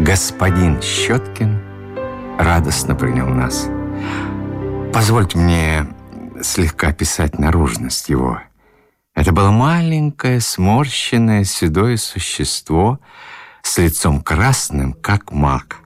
Господин Щеткин радостно принял нас. Позвольте мне слегка описать наружность его. Это было маленькое, сморщенное, седое существо с лицом красным, как мак.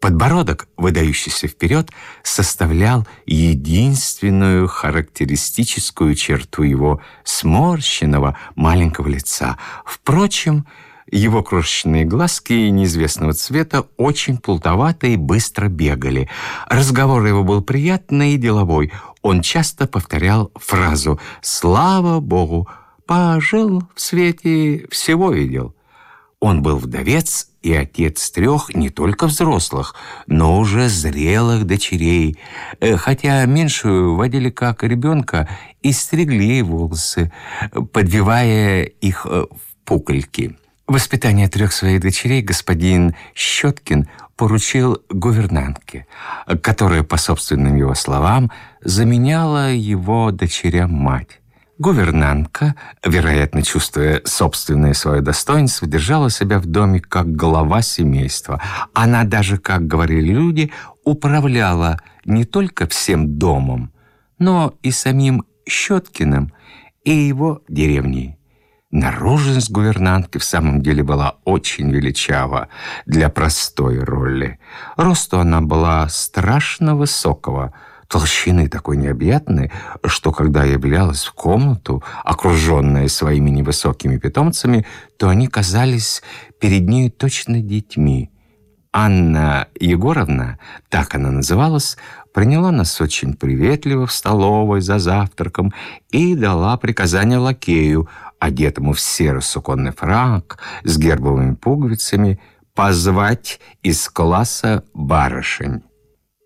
Подбородок, выдающийся вперед, составлял единственную характеристическую черту его сморщенного маленького лица. Впрочем, его крошечные глазки неизвестного цвета очень плутовато и быстро бегали. Разговор его был приятный и деловой. Он часто повторял фразу «Слава Богу! Пожил в свете, всего видел». Он был вдовец и отец трех не только взрослых, но уже зрелых дочерей, э, хотя меньшую водили как ребенка и стригли волосы, подвивая их э, в пукольки. Воспитание трех своих дочерей господин Щеткин поручил гувернантке, которая, по собственным его словам, заменяла его дочерям мать. Гувернантка, вероятно, чувствуя собственное свое достоинство, держала себя в доме как глава семейства. Она даже, как говорили люди, управляла не только всем домом, но и самим Щеткиным и его деревней. Наружность гувернантки в самом деле была очень величава для простой роли. Росту она была страшно высокого, толщины такой необъятной, что когда являлась в комнату, окруженная своими невысокими питомцами, то они казались перед ней точно детьми. Анна Егоровна, так она называлась, приняла нас очень приветливо в столовой за завтраком и дала приказание лакею, одетому в серый суконный фрак с гербовыми пуговицами, позвать из класса барышень.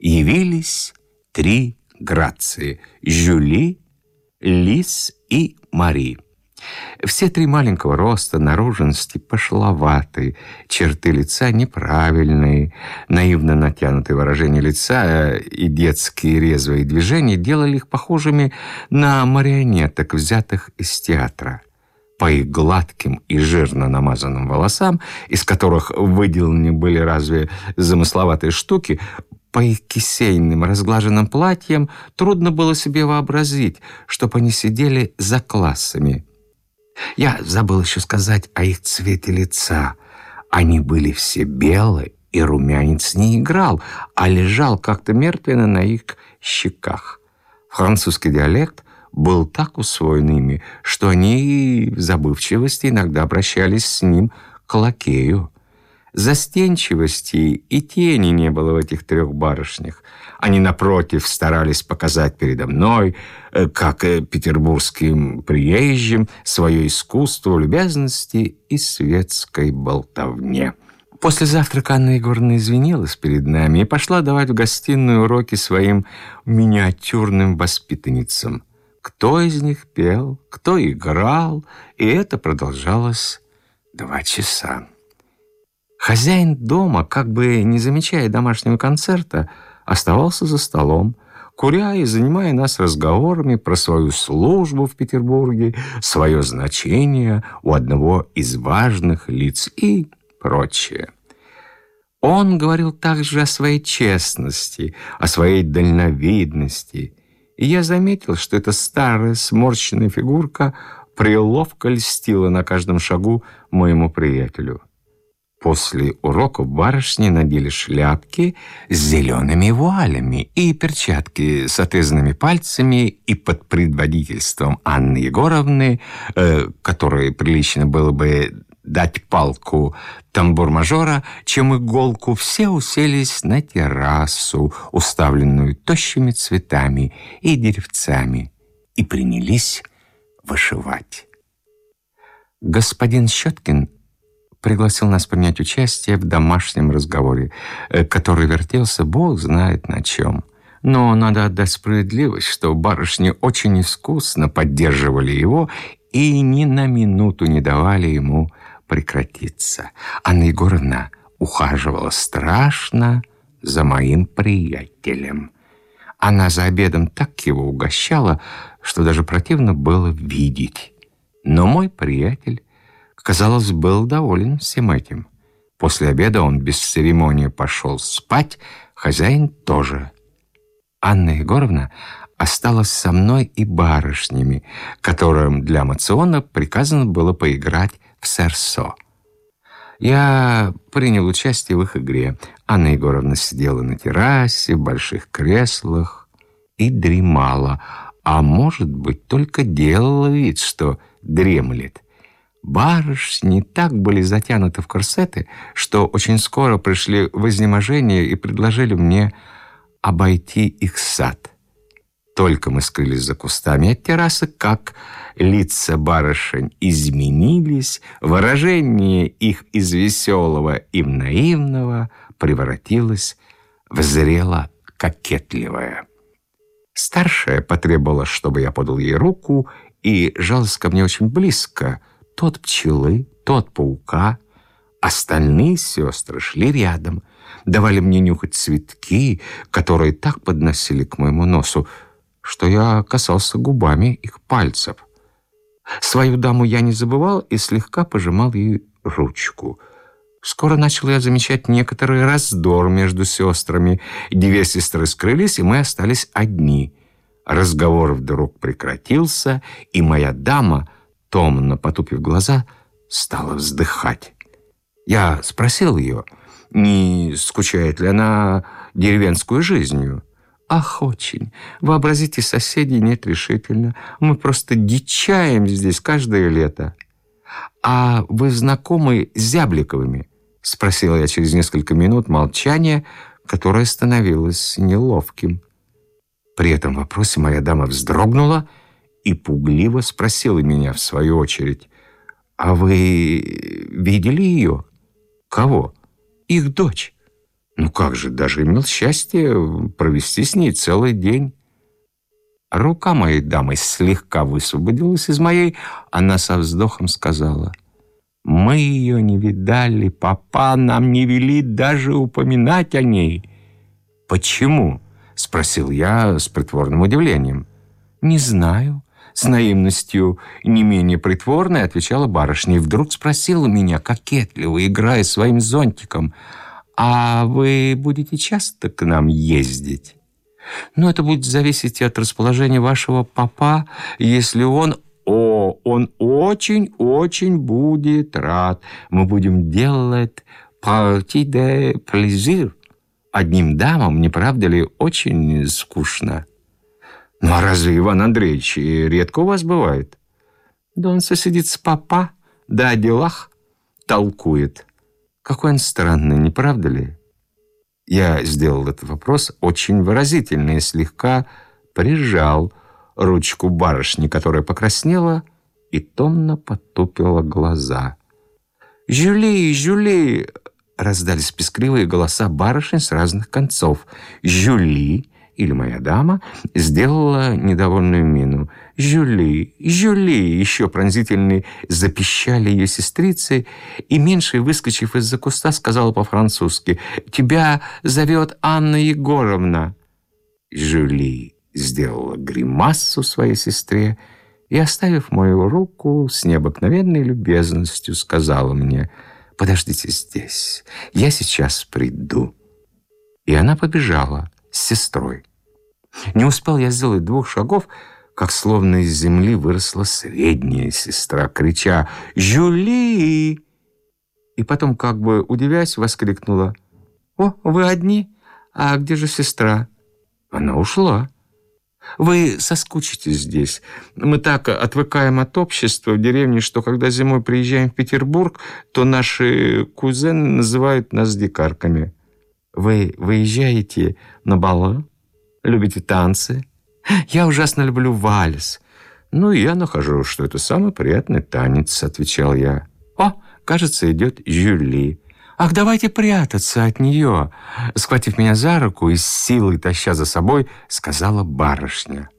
Явились три Грации — Жюли, Лис и Мари. Все три маленького роста, наружности пошловатые, черты лица неправильные, наивно натянутые выражения лица и детские резвые движения делали их похожими на марионеток, взятых из театра. По их гладким и жирно намазанным волосам, из которых выделаны были разве замысловатые штуки, по их кисейным разглаженным платьям трудно было себе вообразить, чтоб они сидели за классами. Я забыл еще сказать о их цвете лица. Они были все белые, и румянец не играл, а лежал как-то мертвенно на их щеках. Французский диалект был так усвоен ими, что они в забывчивости иногда обращались с ним к лакею. Застенчивости и тени не было в этих трех барышнях. Они, напротив, старались показать передо мной, э, как э, петербургским приезжим, свое искусство любезности и светской болтовне. После завтрака Анна Егоровна извинилась перед нами и пошла давать в гостиную уроки своим миниатюрным воспитанницам. Кто из них пел, кто играл, и это продолжалось два часа. Хозяин дома, как бы не замечая домашнего концерта, оставался за столом, куря и занимая нас разговорами про свою службу в Петербурге, свое значение у одного из важных лиц и прочее. Он говорил также о своей честности, о своей дальновидности, и я заметил, что эта старая сморщенная фигурка приловко льстила на каждом шагу моему приятелю. После уроков барышни надели шляпки с зелеными вуалями и перчатки с отвязанными пальцами, и под предводительством Анны Егоровны, э, которой прилично было бы дать палку тамбур-мажора, чем иголку, все уселись на террасу, уставленную тощими цветами и деревцами, и принялись вышивать. Господин Щеткин пригласил нас принять участие в домашнем разговоре, э, который вертелся бог знает на чем. Но надо отдать справедливость, что барышни очень искусно поддерживали его и ни на минуту не давали ему прекратиться. Анна Егоровна ухаживала страшно за моим приятелем. Она за обедом так его угощала, что даже противно было видеть. Но мой приятель казалось, был доволен всем этим. После обеда он без церемонии пошел спать, хозяин тоже. Анна Егоровна осталась со мной и барышнями, которым для мациона приказано было поиграть в серсо. Я принял участие в их игре. Анна Егоровна сидела на террасе, в больших креслах и дремала, а может быть, только делала вид, что дремлет. Барышни так были затянуты в корсеты, что очень скоро пришли в изнеможение и предложили мне обойти их сад. Только мы скрылись за кустами от террасы, как лица барышень изменились, выражение их из веселого и наивного превратилось в зрело кокетливое. Старшая потребовала, чтобы я подал ей руку, и жалась ко мне очень близко. Тот пчелы, тот паука. Остальные сестры шли рядом, давали мне нюхать цветки, которые так подносили к моему носу, что я касался губами их пальцев. Свою даму я не забывал и слегка пожимал ей ручку. Скоро начал я замечать некоторый раздор между сестрами. Две сестры скрылись, и мы остались одни. Разговор вдруг прекратился, и моя дама, томно потупив глаза, стала вздыхать. Я спросил ее, не скучает ли она деревенскую жизнью. Ах, очень. Вообразите, соседей нет решительно. Мы просто дичаем здесь каждое лето. А вы знакомы с Зябликовыми? Спросила я через несколько минут молчания, которое становилось неловким. При этом вопросе моя дама вздрогнула и пугливо спросила меня в свою очередь. «А вы видели ее?» «Кого?» «Их дочь». Ну как же, даже имел счастье провести с ней целый день. Рука моей дамы слегка высвободилась из моей. Она со вздохом сказала, «Мы ее не видали, папа нам не вели даже упоминать о ней». «Почему?» — спросил я с притворным удивлением. «Не знаю». С наивностью не менее притворной отвечала барышня и вдруг спросила меня, кокетливо, играя своим зонтиком — «А вы будете часто к нам ездить?» «Ну, это будет зависеть от расположения вашего папа, если он...» «О, он очень-очень будет рад. Мы будем делать partie de plaisir. Одним дамам, не правда ли, очень скучно?» «Ну, а разве Иван Андреевич редко у вас бывает?» «Да он сосидит с папа, да о делах толкует». Какой он странный, не правда ли? Я сделал этот вопрос очень выразительно и слегка прижал ручку барышни, которая покраснела и томно потупила глаза. «Жюли, Жюли!» — раздались пескливые голоса барышень с разных концов. «Жюли!» Или моя дама сделала недовольную мину. «Жюли! Жюли!» Еще пронзительные запищали ее сестрицы, и меньшая, выскочив из-за куста, сказала по-французски «Тебя зовет Анна Егоровна!» Жюли сделала гримассу своей сестре и, оставив мою руку, с необыкновенной любезностью сказала мне «Подождите здесь, я сейчас приду». И она побежала с сестрой. Не успел я сделать двух шагов, как словно из земли выросла средняя сестра, крича «Жюли!» И потом, как бы удивясь, воскликнула «О, вы одни? А где же сестра?» Она ушла. Вы соскучитесь здесь. Мы так отвыкаем от общества в деревне, что когда зимой приезжаем в Петербург, то наши кузены называют нас дикарками. Вы выезжаете на балы? Любите танцы? Я ужасно люблю вальс. Ну, я нахожу, что это самый приятный танец, отвечал я. О, кажется, идет Жюли. Ах, давайте прятаться от нее. Схватив меня за руку и с силой таща за собой, сказала барышня.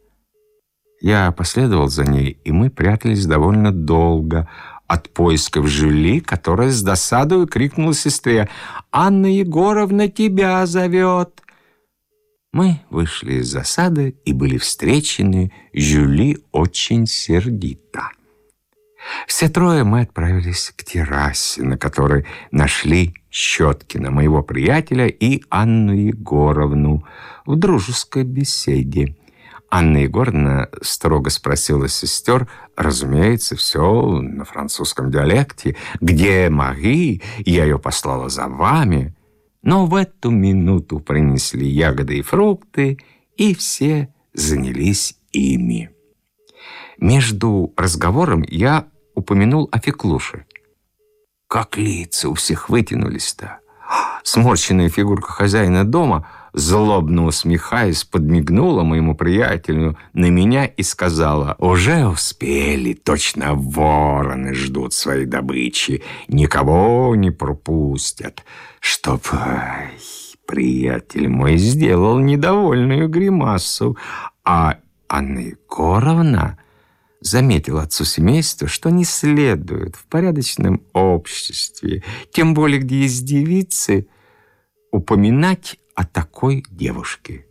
Я последовал за ней, и мы прятались довольно долго от поисков Жюли, которая с досадой крикнула сестре «Анна Егоровна тебя зовет!» Мы вышли из засады и были встречены Жюли очень сердито. Все трое мы отправились к террасе, на которой нашли Щеткина, моего приятеля, и Анну Егоровну в дружеской беседе. Анна Егоровна строго спросила сестер, разумеется, все на французском диалекте, «Где Мари? Я ее послала за вами». Но в эту минуту принесли ягоды и фрукты, и все занялись ими. Между разговором я упомянул о Феклуше. Как лица у всех вытянулись-то. Сморщенная фигурка хозяина дома, злобно усмехаясь, подмигнула моему приятелю на меня и сказала, «Уже успели, точно вороны ждут своей добычи, никого не пропустят, чтоб...» ай, Приятель мой сделал недовольную гримасу, а Анна Егоровна заметил отцу семейства, что не следует в порядочном обществе, тем более где есть девицы, упоминать о такой девушке.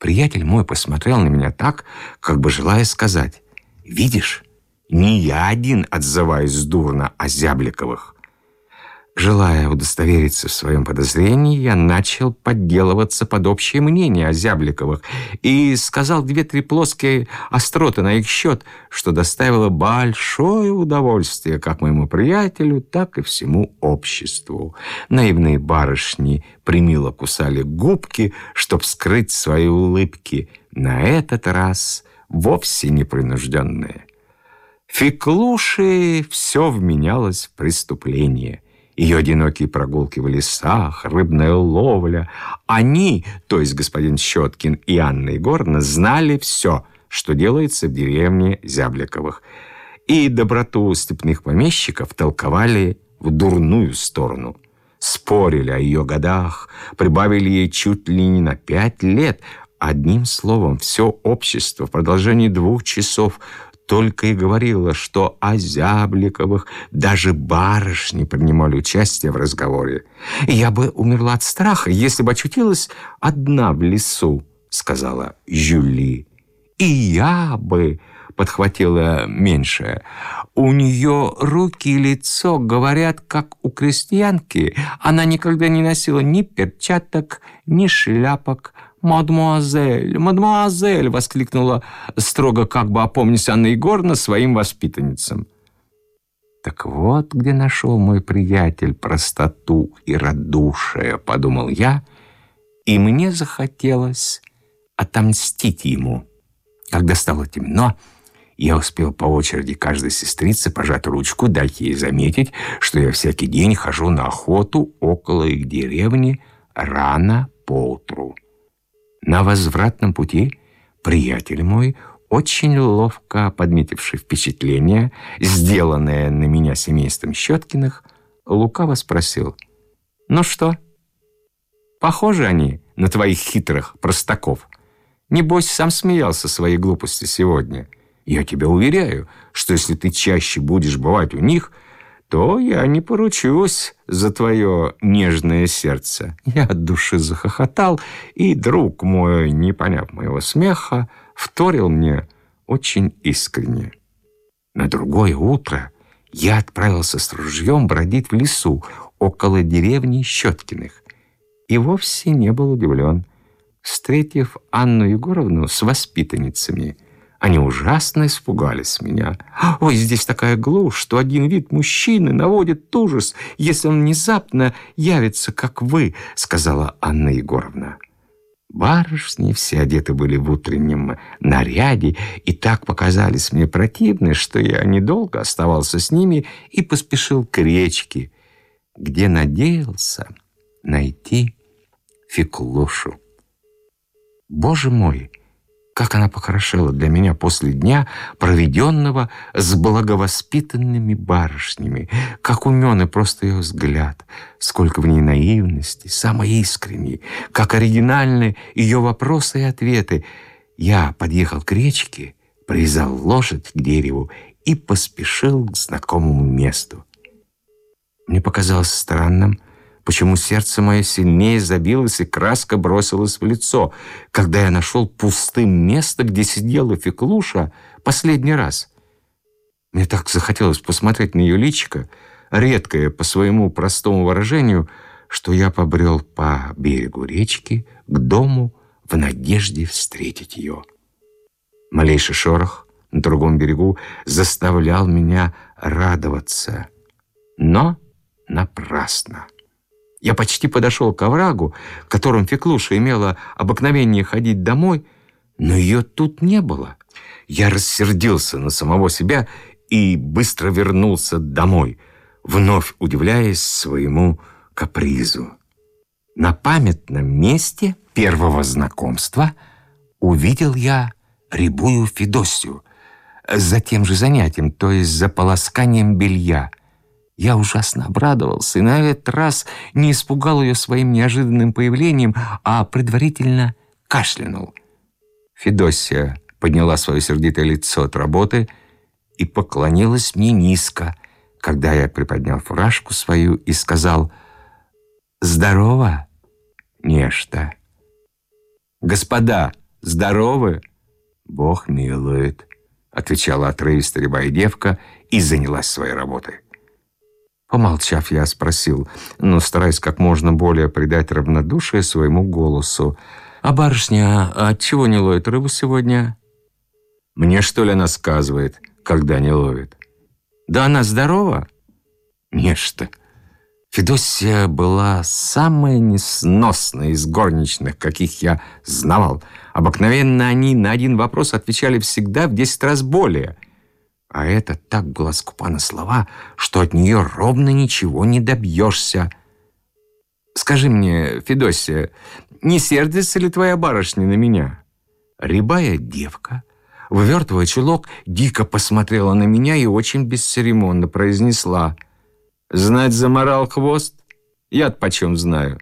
Приятель мой посмотрел на меня так, как бы желая сказать, «Видишь, не я один отзываюсь дурно о Зябликовых. Желая удостовериться в своем подозрении, я начал подделываться под общее мнение о Зябликовых и сказал две-три плоские остроты на их счет, что доставило большое удовольствие как моему приятелю, так и всему обществу. Наивные барышни примило кусали губки, чтоб скрыть свои улыбки, на этот раз вовсе непринужденные. Феклуши все вменялось в преступление — ее одинокие прогулки в лесах, рыбная ловля. Они, то есть господин Щеткин и Анна Егоровна, знали все, что делается в деревне Зябликовых. И доброту степных помещиков толковали в дурную сторону. Спорили о ее годах, прибавили ей чуть ли не на пять лет. Одним словом, все общество в продолжении двух часов только и говорила, что о Зябликовых даже барышни принимали участие в разговоре. «Я бы умерла от страха, если бы очутилась одна в лесу», — сказала Жюли. «И я бы», — подхватила меньшая, «у нее руки и лицо говорят, как у крестьянки. Она никогда не носила ни перчаток, ни шляпок, «Мадемуазель, мадемуазель!» — воскликнула строго, как бы опомнись Анна Егоровна своим воспитанницам. «Так вот, где нашел мой приятель простоту и радушие», — подумал я, и мне захотелось отомстить ему. Когда стало темно, я успел по очереди каждой сестрице пожать ручку, дать ей заметить, что я всякий день хожу на охоту около их деревни рано поутру. На возвратном пути приятель мой, очень ловко подметивший впечатление, сделанное на меня семейством Щеткиных, лукаво спросил, «Ну что, похожи они на твоих хитрых простаков? Небось, сам смеялся своей глупости сегодня. Я тебя уверяю, что если ты чаще будешь бывать у них – то я не поручусь за твое нежное сердце». Я от души захохотал, и друг мой, не поняв моего смеха, вторил мне очень искренне. На другое утро я отправился с ружьем бродить в лесу около деревни Щеткиных и вовсе не был удивлен, встретив Анну Егоровну с воспитанницами – они ужасно испугались меня. Ой, здесь такая глушь, что один вид мужчины наводит ужас, если он внезапно явится, как вы, сказала Анна Егоровна. Барышни все одеты были в утреннем наряде и так показались мне противны, что я недолго оставался с ними и поспешил к речке, где надеялся найти Феклушу. Боже мой! Как она похорошела для меня после дня, проведенного с благовоспитанными барышнями. Как умен и просто ее взгляд. Сколько в ней наивности, самой искренней. Как оригинальны ее вопросы и ответы. Я подъехал к речке, привязал лошадь к дереву и поспешил к знакомому месту. Мне показалось странным, почему сердце мое сильнее забилось и краска бросилась в лицо, когда я нашел пустым место, где сидела Феклуша последний раз. Мне так захотелось посмотреть на ее личико, редкое по своему простому выражению, что я побрел по берегу речки к дому в надежде встретить ее. Малейший шорох на другом берегу заставлял меня радоваться, но напрасно. Я почти подошел к оврагу, в котором Феклуша имела обыкновение ходить домой, но ее тут не было. Я рассердился на самого себя и быстро вернулся домой, вновь удивляясь своему капризу. На памятном месте первого знакомства увидел я рябую Федосию за тем же занятием, то есть за полосканием белья. Я ужасно обрадовался и на этот раз не испугал ее своим неожиданным появлением, а предварительно кашлянул. Федосия подняла свое сердитое лицо от работы и поклонилась мне низко, когда я приподнял фуражку свою и сказал «Здорово, нечто». «Господа, здоровы?» «Бог милует», — отвечала отрывисто рябая девка и занялась своей работой. Помолчав, я спросил, но стараясь как можно более придать равнодушие своему голосу. «А барышня, а отчего не ловит рыбу сегодня?» «Мне, что ли, она сказывает, когда не ловит?» «Да она здорова?» «Нечто». Федосия была самая несносная из горничных, каких я знавал. Обыкновенно они на один вопрос отвечали всегда в десять раз более. А это так была скупа на слова, что от нее ровно ничего не добьешься. «Скажи мне, Федосия, не сердится ли твоя барышня на меня?» Рябая девка, вывертывая чулок, дико посмотрела на меня и очень бесцеремонно произнесла «Знать заморал хвост? Я-то почем знаю?»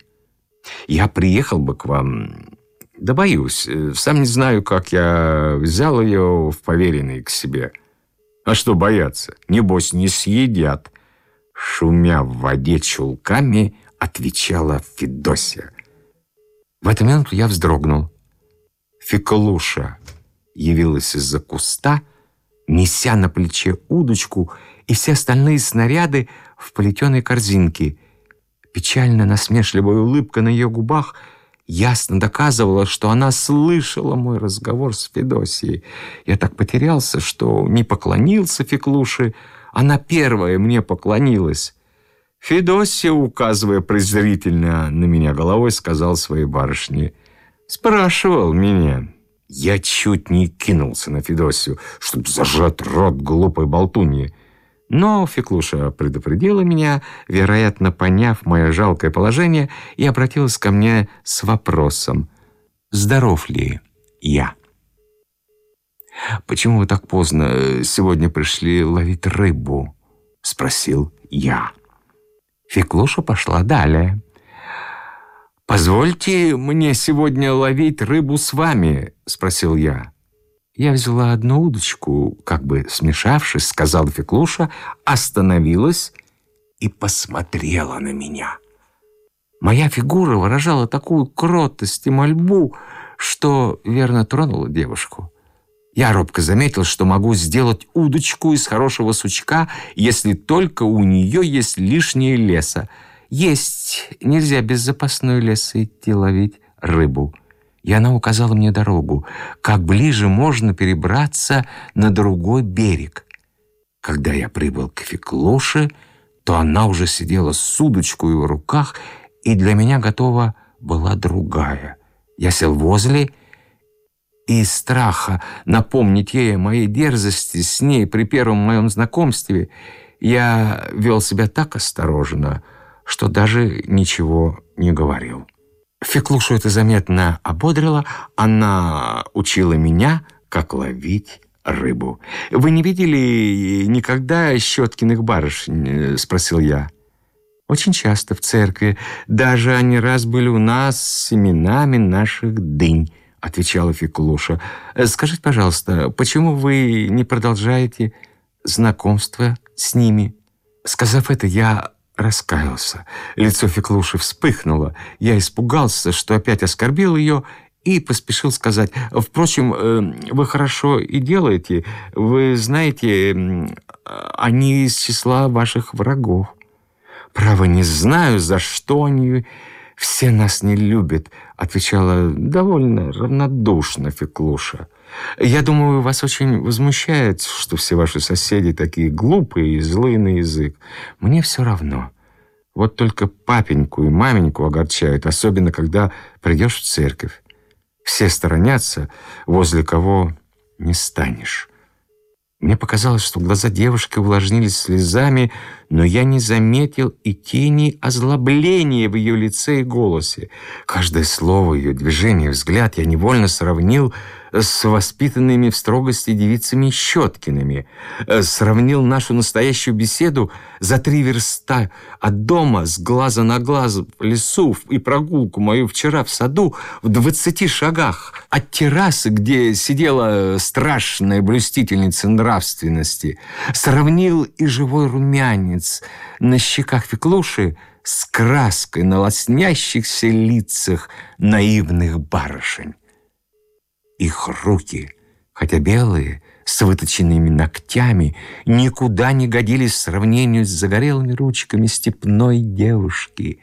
«Я приехал бы к вам да боюсь. Э, сам не знаю, как я взял ее в поверенный к себе. А что бояться? Небось, не съедят. Шумя в воде чулками, отвечала Федосия. В эту минуту я вздрогнул. Феколуша явилась из-за куста, неся на плече удочку и все остальные снаряды в плетеной корзинке. Печально насмешливая улыбка на ее губах — ясно доказывала, что она слышала мой разговор с Федосией. Я так потерялся, что не поклонился Феклуше, она первая мне поклонилась. Федосия, указывая презрительно на меня головой, сказал своей барышне, «Спрашивал меня». Я чуть не кинулся на Федосию, чтобы зажать рот глупой болтуньи. Но Феклуша предупредила меня, вероятно, поняв мое жалкое положение, и обратилась ко мне с вопросом, здоров ли я. «Почему вы так поздно сегодня пришли ловить рыбу?» — спросил я. Феклуша пошла далее. «Позвольте мне сегодня ловить рыбу с вами?» — спросил я. Я взяла одну удочку, как бы смешавшись, сказала Феклуша, остановилась и посмотрела на меня. Моя фигура выражала такую кротость и мольбу, что верно тронула девушку. Я робко заметил, что могу сделать удочку из хорошего сучка, если только у нее есть лишнее леса. Есть нельзя без запасной леса идти ловить рыбу и она указала мне дорогу, как ближе можно перебраться на другой берег. Когда я прибыл к Феклоше, то она уже сидела с удочкой в руках, и для меня готова была другая. Я сел возле и из страха напомнить ей о моей дерзости с ней при первом моем знакомстве я вел себя так осторожно, что даже ничего не говорил. Феклушу это заметно ободрило. Она учила меня, как ловить рыбу. «Вы не видели никогда Щеткиных барышень?» — спросил я. «Очень часто в церкви. Даже они раз были у нас с именами наших дынь», — отвечала Феклуша. «Скажите, пожалуйста, почему вы не продолжаете знакомство с ними?» Сказав это, я раскаялся. Лицо Феклуши вспыхнуло. Я испугался, что опять оскорбил ее, и поспешил сказать, «Впрочем, э, вы хорошо и делаете. Вы знаете, они из числа ваших врагов. Право, не знаю, за что они все нас не любят, отвечала довольно равнодушно Феклуша. Я думаю, вас очень возмущает, что все ваши соседи такие глупые и злые на язык. Мне все равно. Вот только папеньку и маменьку огорчают, особенно когда придешь в церковь. Все сторонятся, возле кого не станешь. Мне показалось, что глаза девушки увлажнились слезами, но я не заметил и тени озлобления в ее лице и голосе. Каждое слово, ее движение, взгляд я невольно сравнил с воспитанными в строгости девицами Щеткиными, э, сравнил нашу настоящую беседу за три верста от дома с глаза на глаз в лесу и прогулку мою вчера в саду в двадцати шагах от террасы, где сидела страшная блюстительница нравственности, сравнил и живой румянец на щеках Феклуши с краской на лоснящихся лицах наивных барышень. Их руки, хотя белые, с выточенными ногтями, никуда не годились в сравнению с загорелыми ручками степной девушки.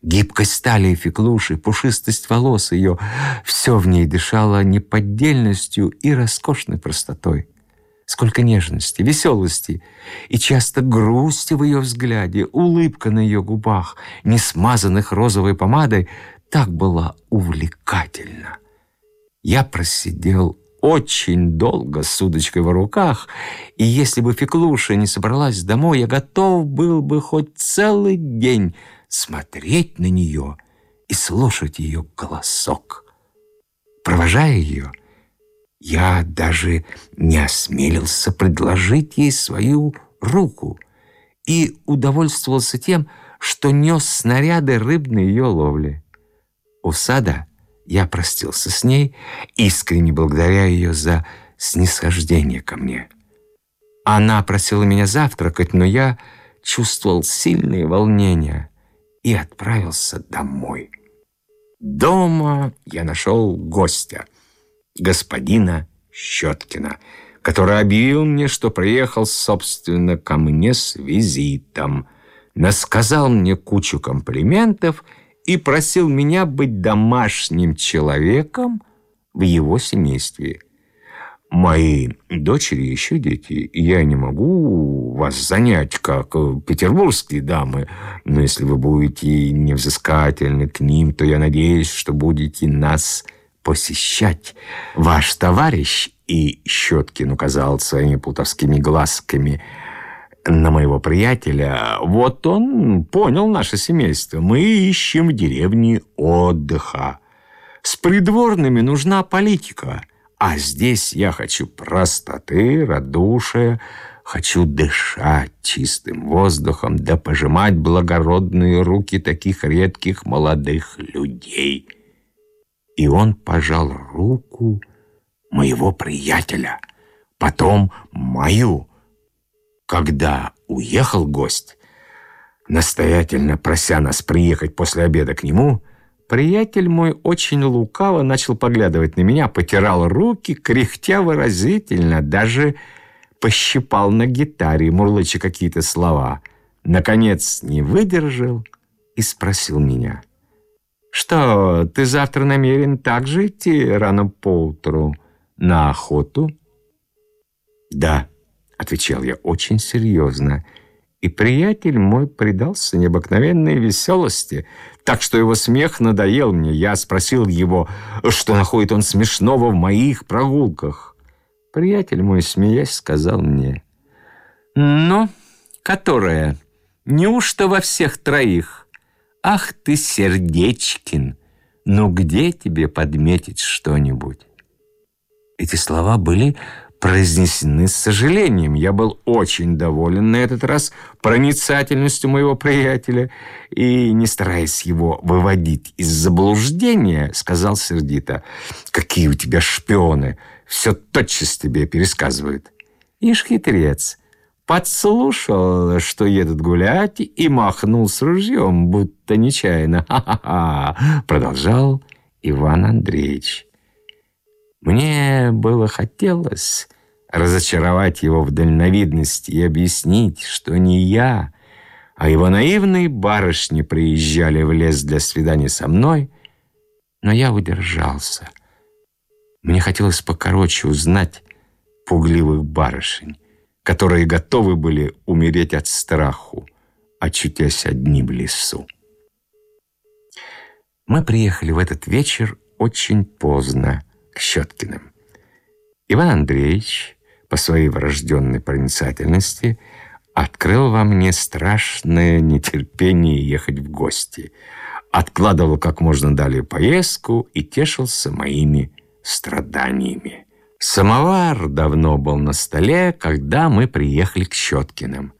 Гибкость стали феклуши, пушистость волос ее — все в ней дышало неподдельностью и роскошной простотой. Сколько нежности, веселости и часто грусти в ее взгляде, улыбка на ее губах, не смазанных розовой помадой, так была увлекательна. Я просидел очень долго с удочкой в руках, и если бы Феклуша не собралась домой, я готов был бы хоть целый день смотреть на нее и слушать ее голосок. Провожая ее, я даже не осмелился предложить ей свою руку и удовольствовался тем, что нес снаряды рыбной ее ловли. У сада я простился с ней, искренне благодаря ее за снисхождение ко мне. Она просила меня завтракать, но я чувствовал сильные волнения и отправился домой. Дома я нашел гостя, господина Щеткина, который объявил мне, что приехал, собственно, ко мне с визитом, насказал мне кучу комплиментов и, и просил меня быть домашним человеком в его семействе. Мои дочери еще дети, и я не могу вас занять, как петербургские дамы, но если вы будете невзыскательны к ним, то я надеюсь, что будете нас посещать. Ваш товарищ, и Щеткин указал своими плутовскими глазками – на моего приятеля. Вот он понял наше семейство. Мы ищем в деревне отдыха. С придворными нужна политика. А здесь я хочу простоты, радушия, хочу дышать чистым воздухом, да пожимать благородные руки таких редких молодых людей. И он пожал руку моего приятеля, потом мою, когда уехал гость, настоятельно прося нас приехать после обеда к нему, приятель мой очень лукаво начал поглядывать на меня, потирал руки, кряхтя выразительно, даже пощипал на гитаре, мурлыча какие-то слова. Наконец не выдержал и спросил меня. «Что, ты завтра намерен также идти рано поутру на охоту?» «Да», отвечал я очень серьезно. И приятель мой предался необыкновенной веселости, так что его смех надоел мне. Я спросил его, что находит он смешного в моих прогулках. Приятель мой, смеясь, сказал мне, «Ну, которая? Неужто во всех троих? Ах ты, Сердечкин! Ну где тебе подметить что-нибудь?» Эти слова были произнесены с сожалением. Я был очень доволен на этот раз проницательностью моего приятеля и, не стараясь его выводить из заблуждения, сказал сердито, «Какие у тебя шпионы! Все тотчас тебе пересказывают». Ишь хитрец, подслушал, что едут гулять, и махнул с ружьем, будто нечаянно. «Ха-ха-ха!» продолжал Иван Андреевич. Мне было хотелось разочаровать его в дальновидности и объяснить, что не я, а его наивные барышни приезжали в лес для свидания со мной, но я удержался. Мне хотелось покороче узнать пугливых барышень, которые готовы были умереть от страху, очутясь одни в лесу. Мы приехали в этот вечер очень поздно к Щеткиным. Иван Андреевич по своей врожденной проницательности открыл во мне страшное нетерпение ехать в гости, откладывал как можно далее поездку и тешился моими страданиями. Самовар давно был на столе, когда мы приехали к Щеткиным.